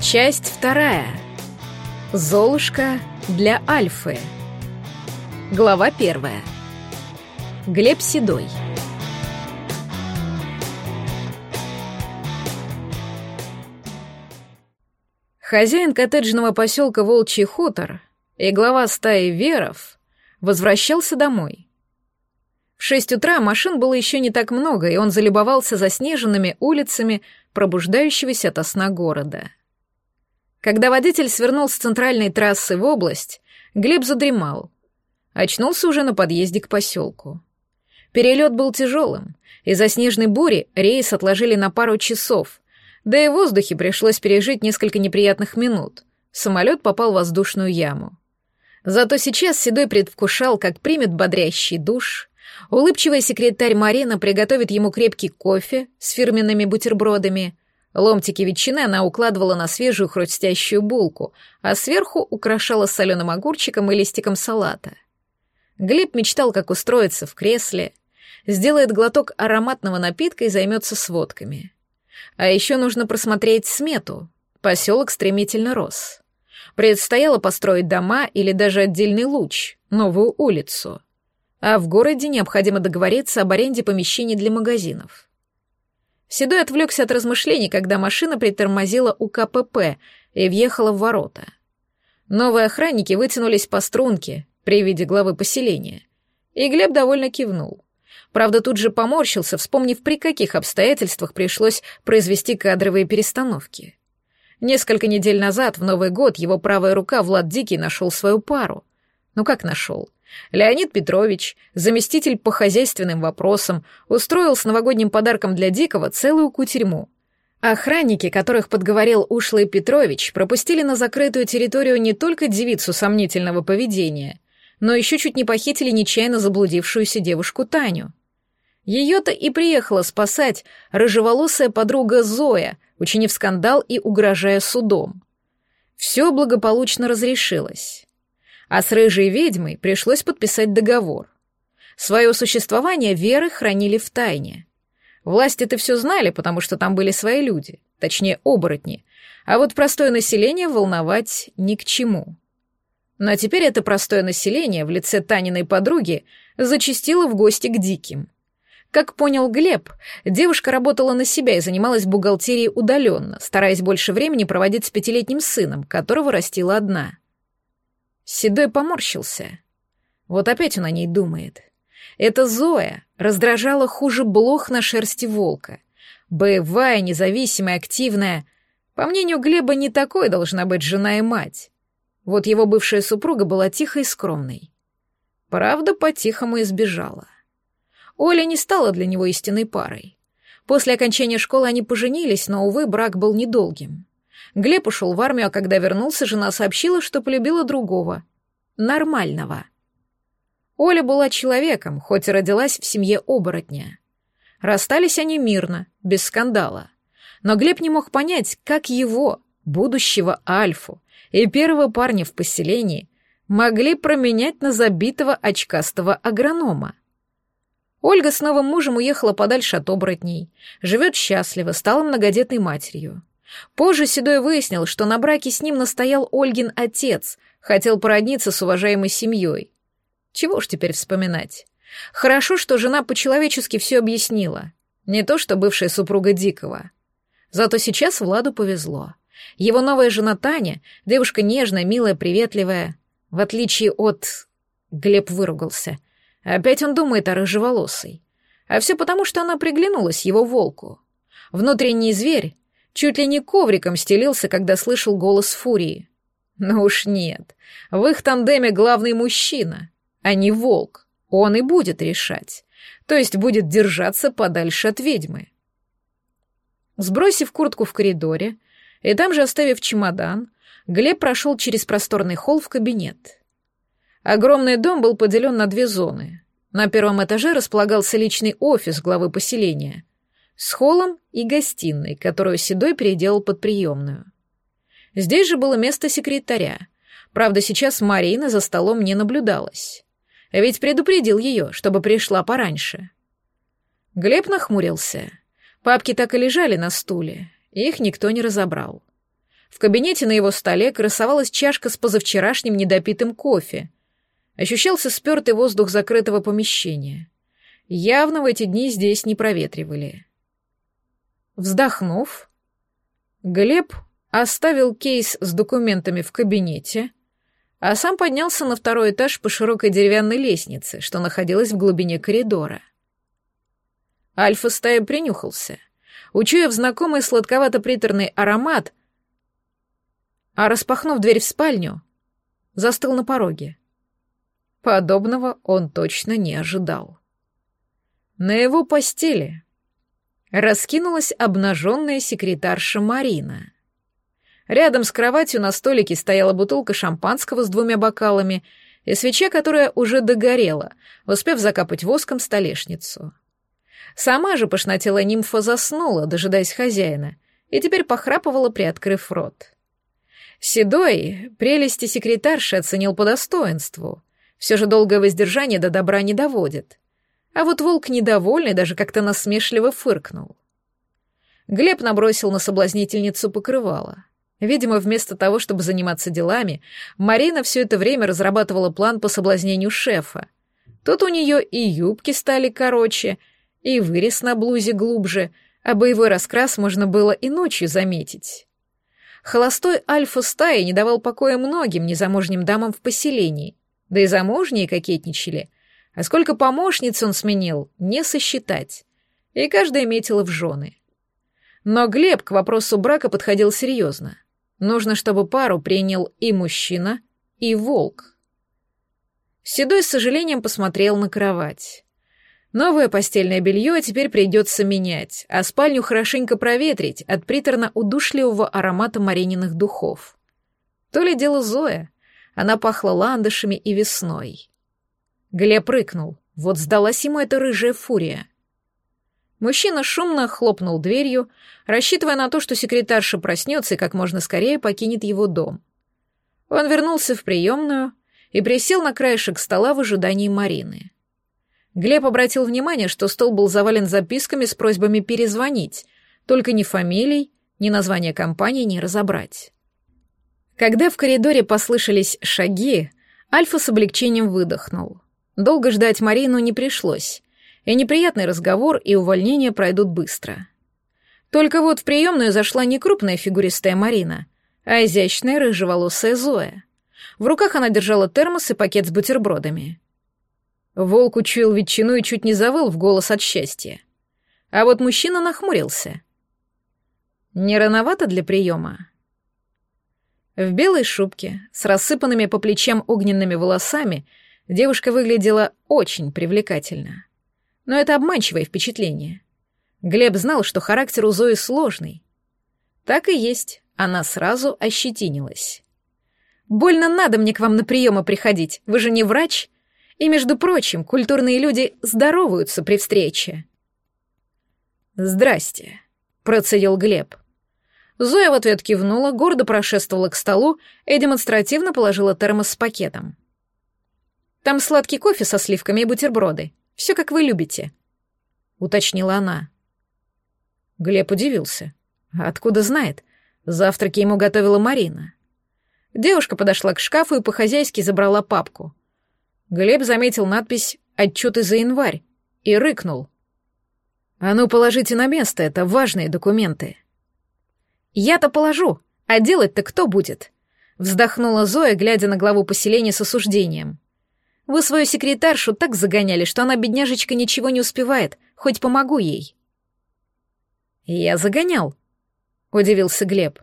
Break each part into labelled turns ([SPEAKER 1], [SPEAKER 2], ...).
[SPEAKER 1] Часть вторая. Золушка для Альфы. Глава первая. Глеб Седой. Хозяин коттеджного поселка Волчий хутор и глава стаи веров возвращался домой. В шесть утра машин было еще не так много, и он залюбовался заснеженными улицами пробуждающегося от сна города. Когда водитель свернул с центральной трассы в область, Глеб задремал. Очнулся уже на подъезде к поселку. Перелет был тяжелым. Из-за снежной бури рейс отложили на пару часов, да и в воздухе пришлось пережить несколько неприятных минут. Самолет попал в воздушную яму. Зато сейчас Седой предвкушал, как примет бодрящий душ, улыбчивая секретарь Марина приготовит ему крепкий кофе с фирменными бутербродами — Ломтики ветчины она укладывала на свежую хрустящую булку, а сверху украшала соленым огурчиком и листиком салата. Глеб мечтал, как устроиться в кресле, сделает глоток ароматного напитка и займется сводками. А еще нужно просмотреть смету. Поселок стремительно рос. Предстояло построить дома или даже отдельный луч, новую улицу. А в городе необходимо договориться об аренде помещений для магазинов. Седой отвлекся от размышлений, когда машина притормозила у КПП и въехала в ворота. Новые охранники вытянулись по струнке при виде главы поселения. И Глеб довольно кивнул. Правда, тут же поморщился, вспомнив, при каких обстоятельствах пришлось произвести кадровые перестановки. Несколько недель назад, в Новый год, его правая рука Влад Дикий нашел свою пару. Ну как нашел? Леонид Петрович, заместитель по хозяйственным вопросам, устроил с новогодним подарком для Дикого целую кутерьму. Охранники, которых подговорил ушлый Петрович, пропустили на закрытую территорию не только девицу сомнительного поведения, но еще чуть не похитили нечаянно заблудившуюся девушку Таню. Ее-то и приехала спасать рыжеволосая подруга Зоя, учинив скандал и угрожая судом. Все благополучно разрешилось а с рыжей ведьмой пришлось подписать договор. Свое существование веры хранили в тайне. Власти-то все знали, потому что там были свои люди, точнее, оборотни, а вот простое население волновать ни к чему. Но теперь это простое население в лице Таниной подруги зачастило в гости к диким. Как понял Глеб, девушка работала на себя и занималась бухгалтерией удаленно, стараясь больше времени проводить с пятилетним сыном, которого растила одна — Седой поморщился. Вот опять он о ней думает. Эта Зоя раздражала хуже блох на шерсти волка. Боевая, независимая, активная. По мнению Глеба, не такой должна быть жена и мать. Вот его бывшая супруга была тихой и скромной. Правда, по-тихому избежала. Оля не стала для него истинной парой. После окончания школы они поженились, но, увы, брак был недолгим. Глеб ушел в армию, а когда вернулся, жена сообщила, что полюбила другого. Нормального. Оля была человеком, хоть и родилась в семье оборотня. Расстались они мирно, без скандала. Но Глеб не мог понять, как его, будущего Альфу и первого парня в поселении, могли променять на забитого очкастого агронома. Ольга с новым мужем уехала подальше от оборотней, живет счастливо, стала многодетной матерью. Позже Седой выяснил, что на браке с ним настоял Ольгин отец, хотел породниться с уважаемой семьей. Чего ж теперь вспоминать? Хорошо, что жена по-человечески все объяснила. Не то, что бывшая супруга Дикого. Зато сейчас Владу повезло. Его новая жена Таня, девушка нежная, милая, приветливая. В отличие от... Глеб выругался. Опять он думает о рыжеволосой. А все потому, что она приглянулась его волку. Внутренний зверь Чуть ли не ковриком стелился, когда слышал голос Фурии. Но уж нет, в их тандеме главный мужчина, а не волк. Он и будет решать. То есть будет держаться подальше от ведьмы. Сбросив куртку в коридоре и там же оставив чемодан, Глеб прошел через просторный холл в кабинет. Огромный дом был поделен на две зоны. На первом этаже располагался личный офис главы поселения — с холлом и гостиной, которую Седой переделал под приемную. Здесь же было место секретаря. Правда, сейчас Марина за столом не наблюдалась. Ведь предупредил ее, чтобы пришла пораньше. Глеб нахмурился. Папки так и лежали на стуле, их никто не разобрал. В кабинете на его столе красовалась чашка с позавчерашним недопитым кофе. Ощущался спертый воздух закрытого помещения. Явно в эти дни здесь не проветривали. Вздохнув, Глеб оставил кейс с документами в кабинете, а сам поднялся на второй этаж по широкой деревянной лестнице, что находилась в глубине коридора. Альфа стая принюхался. Учуяв знакомый сладковато-приторный аромат, а распахнув дверь в спальню, застыл на пороге. Подобного он точно не ожидал. На его постели раскинулась обнаженная секретарша Марина. Рядом с кроватью на столике стояла бутылка шампанского с двумя бокалами и свеча, которая уже догорела, успев закапать воском столешницу. Сама же пошнотела нимфа заснула, дожидаясь хозяина, и теперь похрапывала, приоткрыв рот. Седой прелести секретарши оценил по достоинству. Все же долгое воздержание до добра не доводит. А вот волк недовольный даже как-то насмешливо фыркнул. Глеб набросил на соблазнительницу покрывало. Видимо, вместо того, чтобы заниматься делами, Марина все это время разрабатывала план по соблазнению шефа. Тут у нее и юбки стали короче, и вырез на блузе глубже, а боевой раскрас можно было и ночью заметить. Холостой альфа-стаи не давал покоя многим незамужним дамам в поселении, да и замужние кокетничали. А сколько помощниц он сменил, не сосчитать. И каждая метила в жены. Но Глеб к вопросу брака подходил серьезно. Нужно, чтобы пару принял и мужчина, и волк. Седой с сожалением посмотрел на кровать. Новое постельное белье теперь придется менять, а спальню хорошенько проветрить от приторно-удушливого аромата Марининых духов. То ли дело Зоя. Она пахла ландышами и весной. Глеб рыкнул. Вот сдалась ему эта рыжая фурия. Мужчина шумно хлопнул дверью, рассчитывая на то, что секретарша проснется и как можно скорее покинет его дом. Он вернулся в приемную и присел на краешек стола в ожидании Марины. Глеб обратил внимание, что стол был завален записками с просьбами перезвонить, только ни фамилий, ни названия компании не разобрать. Когда в коридоре послышались шаги, Альфа с облегчением выдохнул. Долго ждать Марину не пришлось и неприятный разговор и увольнение пройдут быстро. Только вот в приемную зашла не крупная фигуристая Марина, а изящная рыжеволосая Зоя. В руках она держала термос и пакет с бутербродами. Волк учуял ветчину и чуть не завыл в голос от счастья. А вот мужчина нахмурился. Не рановато для приема? В белой шубке, с рассыпанными по плечам огненными волосами, девушка выглядела очень привлекательно но это обманчивое впечатление. Глеб знал, что характер у Зои сложный. Так и есть, она сразу ощетинилась. «Больно надо мне к вам на приемы приходить, вы же не врач?» И, между прочим, культурные люди здороваются при встрече. «Здрасте», — процедил Глеб. Зоя в ответ кивнула, гордо прошествовала к столу и демонстративно положила термос с пакетом. «Там сладкий кофе со сливками и бутерброды. Все как вы любите», — уточнила она. Глеб удивился. Откуда знает? Завтраки ему готовила Марина. Девушка подошла к шкафу и по-хозяйски забрала папку. Глеб заметил надпись «Отчеты за январь» и рыкнул. «А ну, положите на место, это важные документы». «Я-то положу, а делать-то кто будет?» Вздохнула Зоя, глядя на главу поселения с осуждением. Вы свою секретаршу так загоняли, что она, бедняжечка, ничего не успевает, хоть помогу ей». «Я загонял», — удивился Глеб.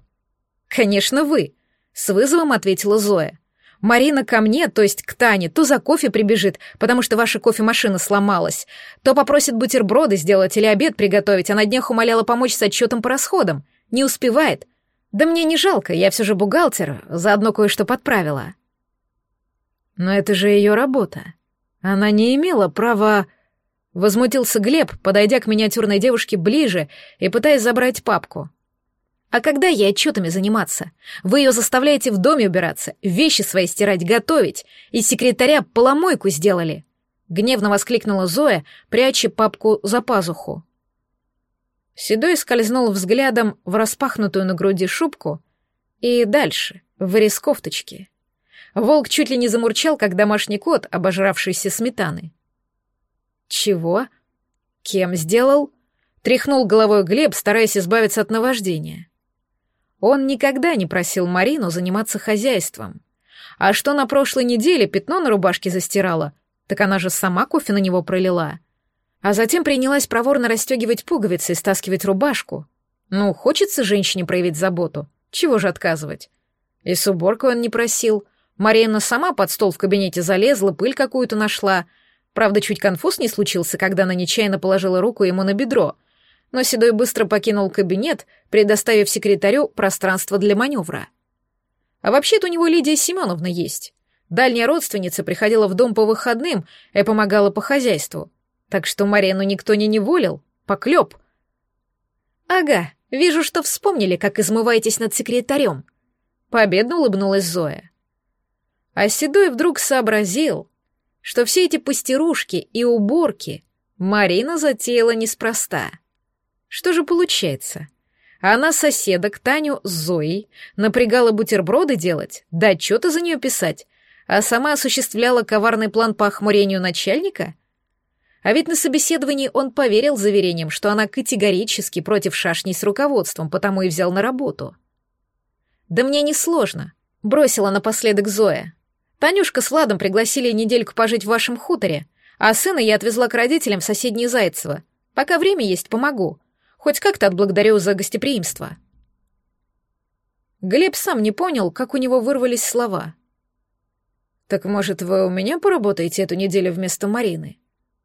[SPEAKER 1] «Конечно, вы», — с вызовом ответила Зоя. «Марина ко мне, то есть к Тане, то за кофе прибежит, потому что ваша кофемашина сломалась, то попросит бутерброды сделать или обед приготовить, а на днях умоляла помочь с отчетом по расходам. Не успевает. Да мне не жалко, я все же бухгалтер, заодно кое-что подправила». Но это же ее работа. Она не имела права... Возмутился Глеб, подойдя к миниатюрной девушке ближе и пытаясь забрать папку. «А когда ей отчетами заниматься? Вы ее заставляете в доме убираться, вещи свои стирать, готовить, и секретаря поломойку сделали!» Гневно воскликнула Зоя, пряча папку за пазуху. Седой скользнул взглядом в распахнутую на груди шубку И дальше, в вырез кофточки. Волк чуть ли не замурчал, как домашний кот, обожравшийся сметаны. «Чего? Кем сделал?» Тряхнул головой Глеб, стараясь избавиться от наваждения. Он никогда не просил Марину заниматься хозяйством. А что на прошлой неделе пятно на рубашке застирала, так она же сама кофе на него пролила. А затем принялась проворно расстегивать пуговицы и стаскивать рубашку. Ну, хочется женщине проявить заботу. Чего же отказывать? И с уборкой он не просил. Марина сама под стол в кабинете залезла, пыль какую-то нашла. Правда, чуть конфуз не случился, когда она нечаянно положила руку ему на бедро. Но Седой быстро покинул кабинет, предоставив секретарю пространство для маневра. А вообще-то у него Лидия Семеновна есть. Дальняя родственница приходила в дом по выходным и помогала по хозяйству. Так что Марину никто не неволил. Поклеп. «Ага, вижу, что вспомнили, как измываетесь над секретарем», Победно улыбнулась Зоя. А Седой вдруг сообразил, что все эти пастерушки и уборки Марина затеяла неспроста. Что же получается? Она соседок Таню с Зоей напрягала бутерброды делать, да отчеты за нее писать, а сама осуществляла коварный план по охмурению начальника? А ведь на собеседовании он поверил заверениям, что она категорически против шашней с руководством, потому и взял на работу. «Да мне не сложно», — бросила напоследок Зоя. «Танюшка с Владом пригласили недельку пожить в вашем хуторе, а сына я отвезла к родителям в соседнее Зайцево. Пока время есть, помогу. Хоть как-то отблагодарю за гостеприимство». Глеб сам не понял, как у него вырвались слова. «Так, может, вы у меня поработаете эту неделю вместо Марины?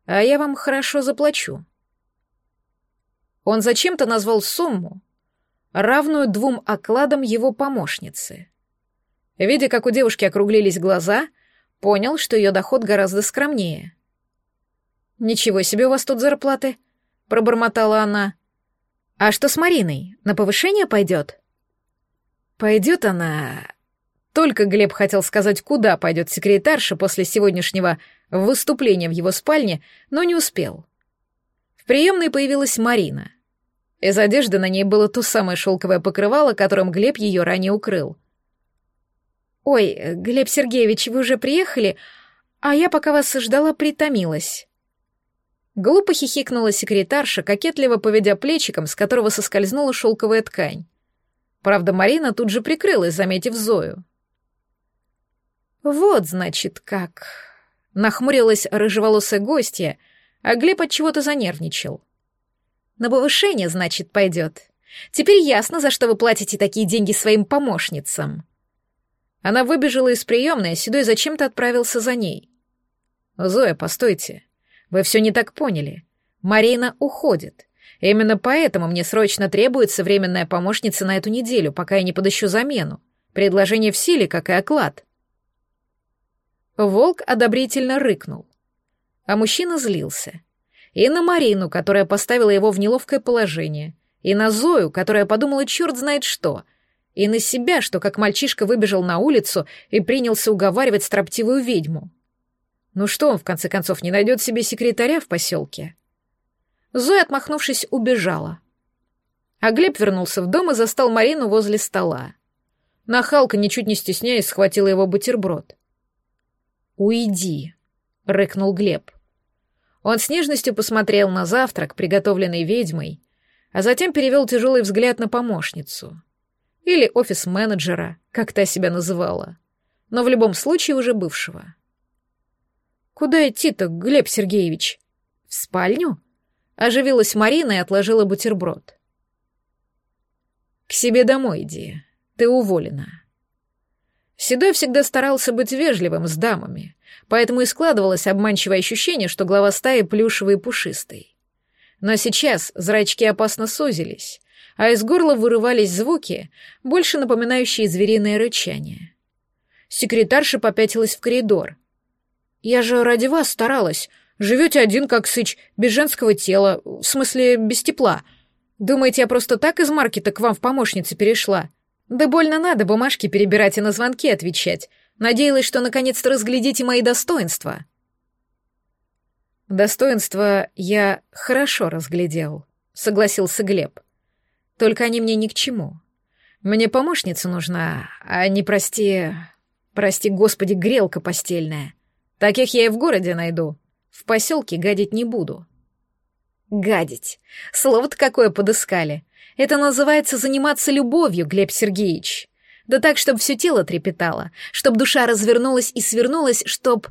[SPEAKER 1] А я вам хорошо заплачу». Он зачем-то назвал сумму, равную двум окладам его помощницы. Видя, как у девушки округлились глаза, понял, что ее доход гораздо скромнее. «Ничего себе у вас тут зарплаты», — пробормотала она. «А что с Мариной? На повышение пойдет?» «Пойдет она...» Только Глеб хотел сказать, куда пойдет секретарша после сегодняшнего выступления в его спальне, но не успел. В приемной появилась Марина — из одежды на ней было то самое шелковое покрывало, которым Глеб ее ранее укрыл. «Ой, Глеб Сергеевич, вы уже приехали, а я, пока вас ждала, притомилась». Глупо хихикнула секретарша, кокетливо поведя плечиком, с которого соскользнула шелковая ткань. Правда, Марина тут же прикрылась, заметив Зою. «Вот, значит, как...» Нахмурилась рыжеволосая гостья, а Глеб от чего-то занервничал. На повышение, значит, пойдет. Теперь ясно, за что вы платите такие деньги своим помощницам. Она выбежала из приемной, а Седой зачем-то отправился за ней. «Зоя, постойте. Вы все не так поняли. Марина уходит. Именно поэтому мне срочно требуется временная помощница на эту неделю, пока я не подыщу замену. Предложение в силе, как и оклад». Волк одобрительно рыкнул. А мужчина злился и на Марину, которая поставила его в неловкое положение, и на Зою, которая подумала черт знает что, и на себя, что как мальчишка выбежал на улицу и принялся уговаривать строптивую ведьму. Ну что он, в конце концов, не найдет себе секретаря в поселке? Зоя, отмахнувшись, убежала. А Глеб вернулся в дом и застал Марину возле стола. Нахалка, ничуть не стесняясь, схватила его бутерброд. «Уйди», — рыкнул Глеб. Он с нежностью посмотрел на завтрак, приготовленный ведьмой, а затем перевел тяжелый взгляд на помощницу. Или офис-менеджера, как та себя называла. Но в любом случае уже бывшего. «Куда идти-то, Глеб Сергеевич?» «В спальню?» Оживилась Марина и отложила бутерброд. «К себе домой иди. Ты уволена». Седой всегда старался быть вежливым с дамами, поэтому и складывалось обманчивое ощущение, что глава стаи плюшевый и пушистый. Но сейчас зрачки опасно сузились, а из горла вырывались звуки, больше напоминающие звериное рычание. Секретарша попятилась в коридор. «Я же ради вас старалась. Живете один, как сыч, без женского тела, в смысле, без тепла. Думаете, я просто так из маркета к вам в помощнице перешла?» Да больно надо бумажки перебирать и на звонки отвечать. Надеялась, что наконец-то разглядите мои достоинства. Достоинства я хорошо разглядел, согласился Глеб. Только они мне ни к чему. Мне помощница нужна, а не, прости... Прости, господи, грелка постельная. Таких я и в городе найду. В поселке гадить не буду. Гадить. Слово-то какое подыскали. Это называется заниматься любовью, Глеб Сергеевич. Да так, чтобы все тело трепетало, чтобы душа развернулась и свернулась, чтоб...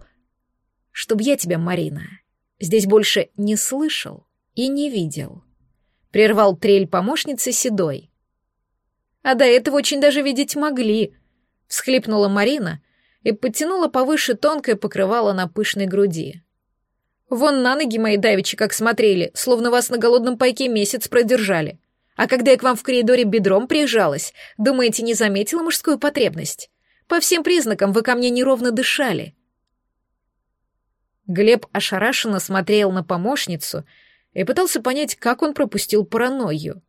[SPEAKER 1] Чтоб я тебя, Марина, здесь больше не слышал и не видел. Прервал трель помощницы Седой. А до этого очень даже видеть могли, всхлипнула Марина и подтянула повыше тонкое покрывало на пышной груди. Вон на ноги мои давичи как смотрели, словно вас на голодном пайке месяц продержали. А когда я к вам в коридоре бедром прижалась, думаете, не заметила мужскую потребность? По всем признакам вы ко мне неровно дышали. Глеб ошарашенно смотрел на помощницу и пытался понять, как он пропустил паранойю.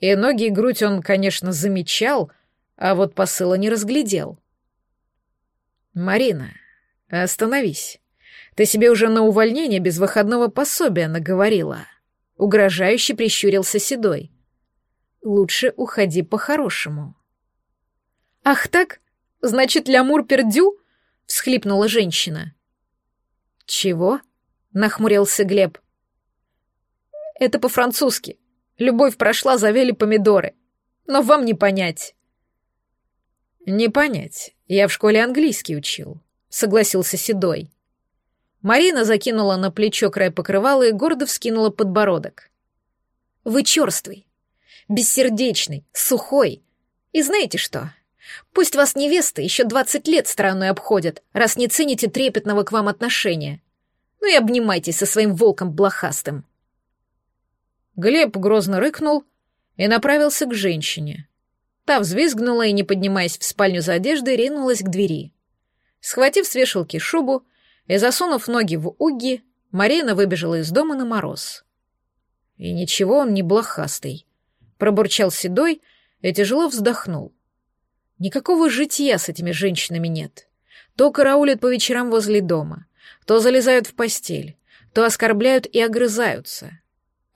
[SPEAKER 1] И ноги и грудь он, конечно, замечал, а вот посыла не разглядел. «Марина, остановись. Ты себе уже на увольнение без выходного пособия наговорила». Угрожающе прищурился Седой. «Лучше уходи по-хорошему». «Ах так? Значит, лямур пердю?» — всхлипнула женщина. «Чего?» — нахмурился Глеб. «Это по-французски. Любовь прошла, завели помидоры. Но вам не понять». «Не понять. Я в школе английский учил», — согласился Седой. Марина закинула на плечо край покрывала и гордо вскинула подбородок. «Вы черствый, бессердечный, сухой. И знаете что? Пусть вас невесты еще двадцать лет страной обходят, раз не цените трепетного к вам отношения. Ну и обнимайтесь со своим волком блохастым». Глеб грозно рыкнул и направился к женщине. Та взвизгнула и, не поднимаясь в спальню за одеждой, ринулась к двери. Схватив с вешалки шубу, и, засунув ноги в уги, Марина выбежала из дома на мороз. И ничего он не блохастый. Пробурчал седой и тяжело вздохнул. Никакого житья с этими женщинами нет. То караулят по вечерам возле дома, то залезают в постель, то оскорбляют и огрызаются.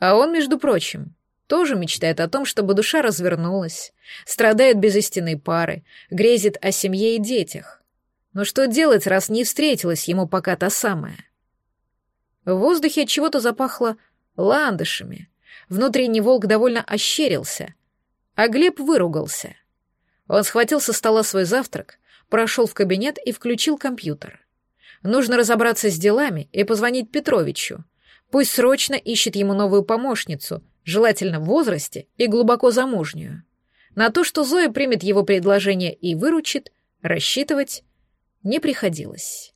[SPEAKER 1] А он, между прочим, тоже мечтает о том, чтобы душа развернулась, страдает без истинной пары, грезит о семье и детях. Но что делать, раз не встретилась ему пока та самая? В воздухе от чего-то запахло ландышами. Внутренний волк довольно ощерился, а Глеб выругался. Он схватил со стола свой завтрак, прошел в кабинет и включил компьютер. Нужно разобраться с делами и позвонить Петровичу. Пусть срочно ищет ему новую помощницу, желательно в возрасте и глубоко замужнюю. На то, что Зоя примет его предложение и выручит, рассчитывать не приходилось.